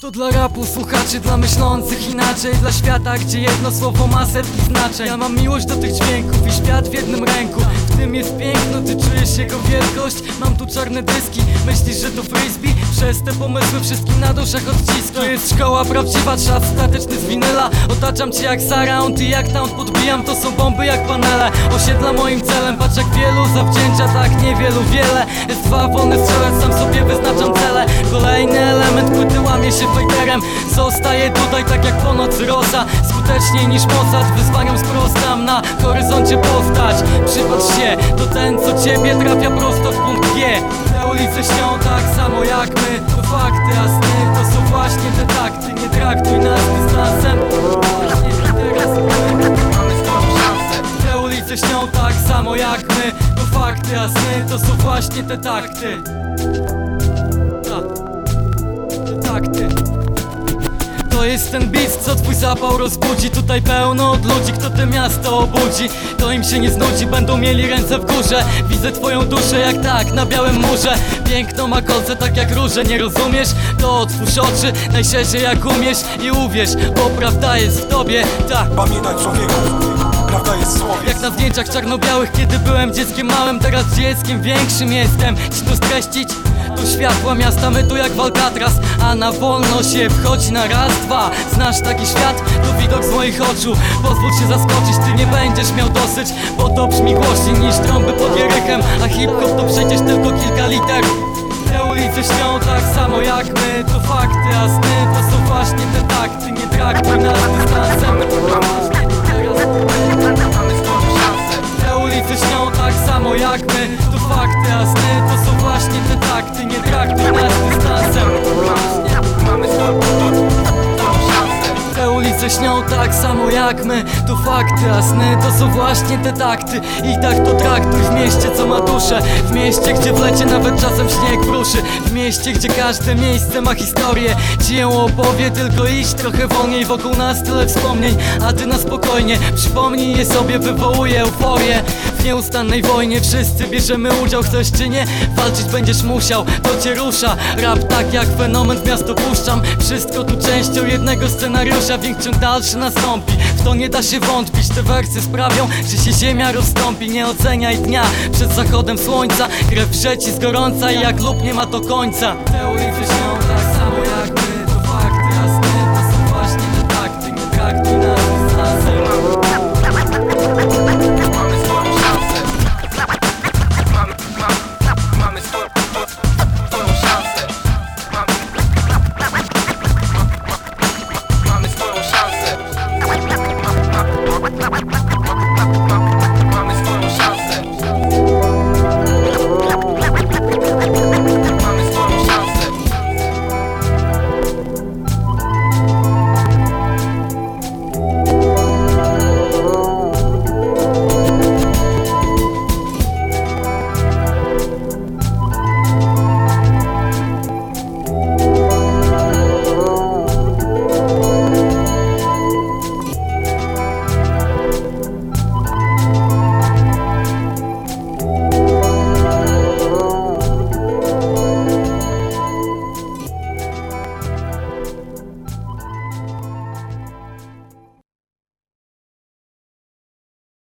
To dla rapu słuchaczy, dla myślących inaczej Dla świata, gdzie jedno słowo ma setki znaczeń. Ja mam miłość do tych dźwięków i świat w jednym ręku. W tym jest piękno, ty czujesz jego wielkość. Mam tu czarne dyski, myślisz, że to frisbee? Przez te pomysły wszystkim na duszach odciski. To jest szkoła prawdziwa, czas statyczny z winyla. Otaczam cię jak surround i jak tam podbijam To są bomby jak panele. Osiedla moim celem, patrz jak wielu zawdzięcza Tak niewielu, wiele. Jest dwa wolne strzelec, sam sobie wyznaczam cele. Kolejny element płyty łamie się fajterem. Zostaję tutaj tak jak po nocy rosa. Skuteczniej niż Mozart Wyzwaniom sprostam na horyzoncie postać Przypatrz się, to ten co ciebie trafia prosto w punkt G. Te ulice śnią tak samo jak my. To fakty, a sny to są właśnie te takty. Nie traktuj nas dystansem. Te ulice śnią tak samo jak my. To fakty, a sny to są właśnie te takty. Tak te takty to jest ten beat, co twój zapał rozbudzi. Tutaj pełno od ludzi, kto te miasto obudzi. To im się nie znudzi, będą mieli ręce w górze. Widzę twoją duszę jak tak, na białym murze. Piękno ma kolce tak jak róże, nie rozumiesz? To otwórz oczy, najszerzej jak umiesz. I uwierz, bo prawda jest w tobie, tak. Pamiętaj człowieku, prawda jest w słowie jak na zdjęciach czarno-białych, kiedy byłem dzieckiem małym Teraz dzieckiem większym jestem. Ci to streścić? Tu światła miasta, my tu jak w Alcatraz A na wolno się wchodzi na raz, dwa. Znasz taki świat? To widok z moich oczu. Pozwól się zaskoczyć, ty nie będziesz miał dosyć Bo to brzmi głośniej niż trąby pod jerychem A hip-hop to przecież tylko kilka liter. Te ulice śnią tak samo jak my. To fakty, a sny to są właśnie te takty. Nie traktuj nas dystansem te ulice śnią tak samo jak my. To fakty, a sny to są właśnie te takty Nie traktuj nas dystansem. Mamy Te ulice śnią tak samo jak my. To fakty, a sny to są właśnie te takty. I tak to traktuj w mieście co ma duszę. W mieście gdzie w lecie nawet czasem śnieg wruszy W mieście gdzie każde miejsce ma historię. Ci ją opowie tylko iść trochę wolniej. Wokół nas tyle wspomnień, a ty na spokojnie Przypomnij je sobie, wywołuje euforię nieustannej wojnie. Wszyscy bierzemy udział Chcesz czy nie, walczyć będziesz musiał To cię rusza, rap tak jak fenomen w miasto puszczam. Wszystko tu częścią jednego scenariusza. Większy dalszy nastąpi, w to nie da się wątpić. Te wersy sprawią, że się ziemia rozstąpi. Nie oceniaj dnia przed zachodem słońca. Krew wrzeci z gorąca i jak lub nie ma to końca. Te ulice śnią